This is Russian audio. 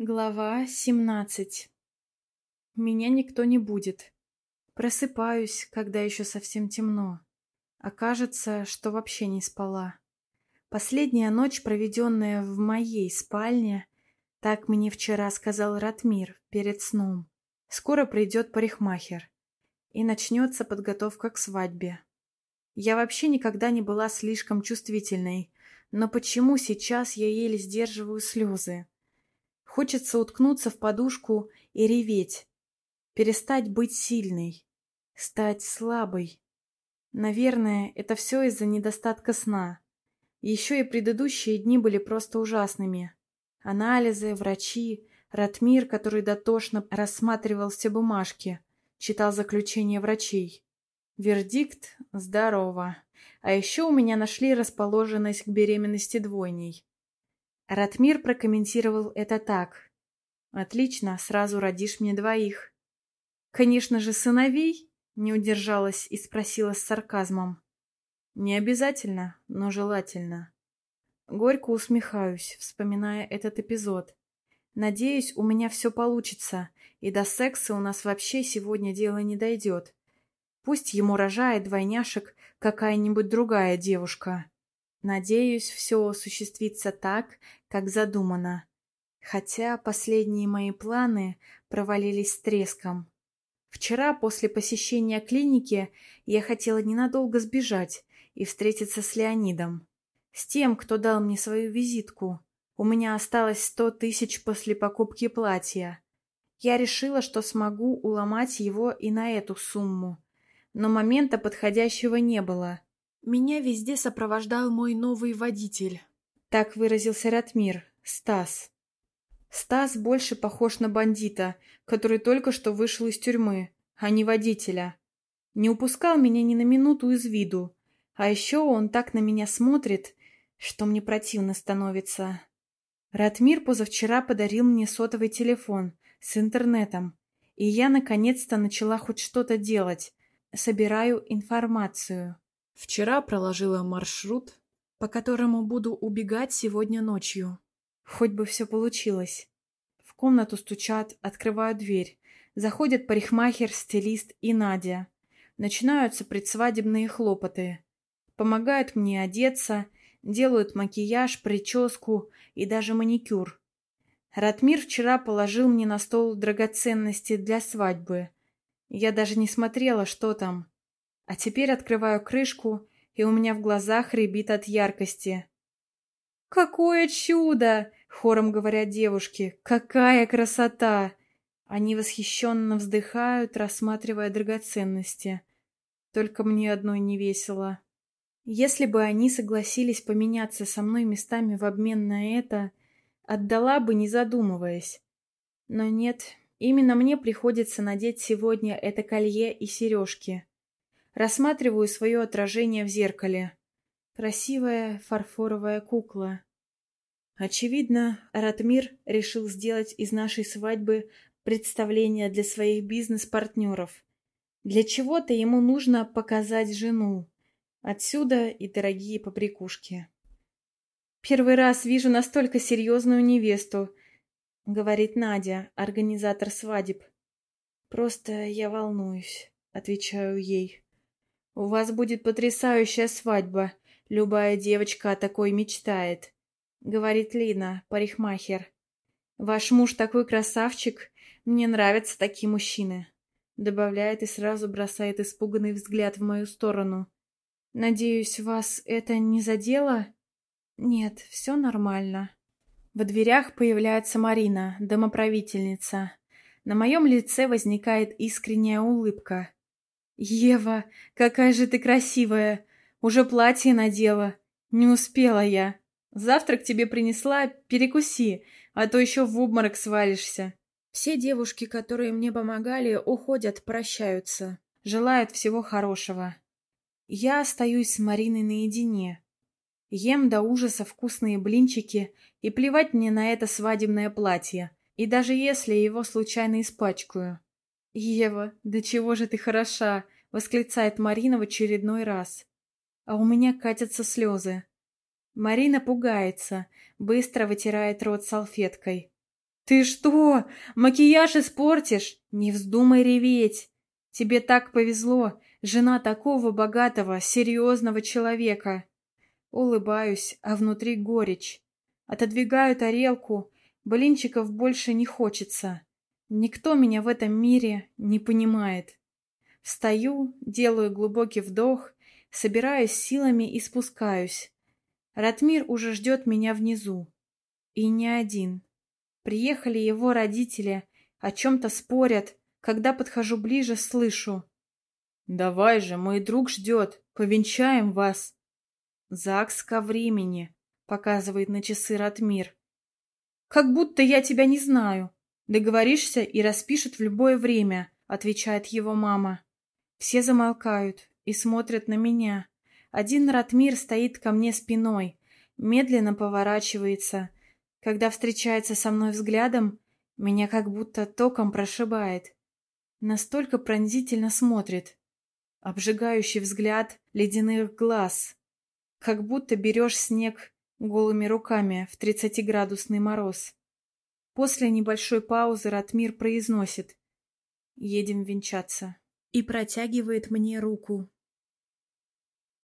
Глава 17 Меня никто не будет. Просыпаюсь, когда еще совсем темно. Окажется, что вообще не спала. Последняя ночь, проведенная в моей спальне, так мне вчера сказал Ратмир перед сном. Скоро придет парикмахер. И начнется подготовка к свадьбе. Я вообще никогда не была слишком чувствительной, но почему сейчас я еле сдерживаю слезы? Хочется уткнуться в подушку и реветь. Перестать быть сильной. Стать слабой. Наверное, это все из-за недостатка сна. Еще и предыдущие дни были просто ужасными. Анализы, врачи, Ратмир, который дотошно рассматривал все бумажки, читал заключение врачей. Вердикт – здорово. А еще у меня нашли расположенность к беременности двойней. Ратмир прокомментировал это так. «Отлично, сразу родишь мне двоих». «Конечно же, сыновей?» — не удержалась и спросила с сарказмом. «Не обязательно, но желательно». Горько усмехаюсь, вспоминая этот эпизод. Надеюсь, у меня все получится, и до секса у нас вообще сегодня дело не дойдет. Пусть ему рожает двойняшек какая-нибудь другая девушка. Надеюсь, все осуществится так, как задумано. Хотя последние мои планы провалились с треском. Вчера, после посещения клиники, я хотела ненадолго сбежать и встретиться с Леонидом. С тем, кто дал мне свою визитку. У меня осталось сто тысяч после покупки платья. Я решила, что смогу уломать его и на эту сумму. Но момента подходящего не было. Меня везде сопровождал мой новый водитель. Так выразился Ратмир, Стас. Стас больше похож на бандита, который только что вышел из тюрьмы, а не водителя. Не упускал меня ни на минуту из виду. А еще он так на меня смотрит, что мне противно становится. Ратмир позавчера подарил мне сотовый телефон с интернетом, и я наконец-то начала хоть что-то делать. Собираю информацию. Вчера проложила маршрут, по которому буду убегать сегодня ночью. Хоть бы все получилось. В комнату стучат, открывают дверь. Заходят парикмахер, стилист и Надя. Начинаются предсвадебные хлопоты. Помогают мне одеться, делают макияж, прическу и даже маникюр. Ратмир вчера положил мне на стол драгоценности для свадьбы. Я даже не смотрела, что там. А теперь открываю крышку, и у меня в глазах рябит от яркости. «Какое чудо!» — хором говорят девушки. «Какая красота!» Они восхищенно вздыхают, рассматривая драгоценности. Только мне одной не весело. Если бы они согласились поменяться со мной местами в обмен на это, отдала бы, не задумываясь. Но нет, именно мне приходится надеть сегодня это колье и сережки. Рассматриваю свое отражение в зеркале. Красивая фарфоровая кукла. Очевидно, Ратмир решил сделать из нашей свадьбы представление для своих бизнес-партнеров. Для чего-то ему нужно показать жену. Отсюда и дорогие побрякушки. «Первый раз вижу настолько серьезную невесту», — говорит Надя, организатор свадеб. «Просто я волнуюсь», — отвечаю ей. «У вас будет потрясающая свадьба. Любая девочка о такой мечтает», — говорит Лина, парикмахер. «Ваш муж такой красавчик. Мне нравятся такие мужчины», — добавляет и сразу бросает испуганный взгляд в мою сторону. «Надеюсь, вас это не задело?» «Нет, все нормально». Во дверях появляется Марина, домоправительница. На моем лице возникает искренняя улыбка. «Ева, какая же ты красивая! Уже платье надела. Не успела я. Завтрак тебе принесла, перекуси, а то еще в обморок свалишься». Все девушки, которые мне помогали, уходят, прощаются. Желают всего хорошего. Я остаюсь с Мариной наедине. Ем до ужаса вкусные блинчики, и плевать мне на это свадебное платье, и даже если его случайно испачкаю. «Ева, да чего же ты хороша!» — восклицает Марина в очередной раз. А у меня катятся слезы. Марина пугается, быстро вытирает рот салфеткой. «Ты что, макияж испортишь? Не вздумай реветь! Тебе так повезло, жена такого богатого, серьезного человека!» Улыбаюсь, а внутри горечь. Отодвигаю тарелку, блинчиков больше не хочется. Никто меня в этом мире не понимает. Встаю, делаю глубокий вдох, собираюсь силами и спускаюсь. Ратмир уже ждет меня внизу. И не один. Приехали его родители, о чем-то спорят. Когда подхожу ближе, слышу. «Давай же, мой друг ждет, повенчаем вас». «ЗАГС ко времени», — показывает на часы Ратмир. «Как будто я тебя не знаю. Договоришься и распишет в любое время», — отвечает его мама. Все замолкают и смотрят на меня. Один Ратмир стоит ко мне спиной, медленно поворачивается. Когда встречается со мной взглядом, меня как будто током прошибает. Настолько пронзительно смотрит. Обжигающий взгляд ледяных глаз. Как будто берешь снег голыми руками в тридцатиградусный мороз. После небольшой паузы Ратмир произносит «Едем венчаться» и протягивает мне руку.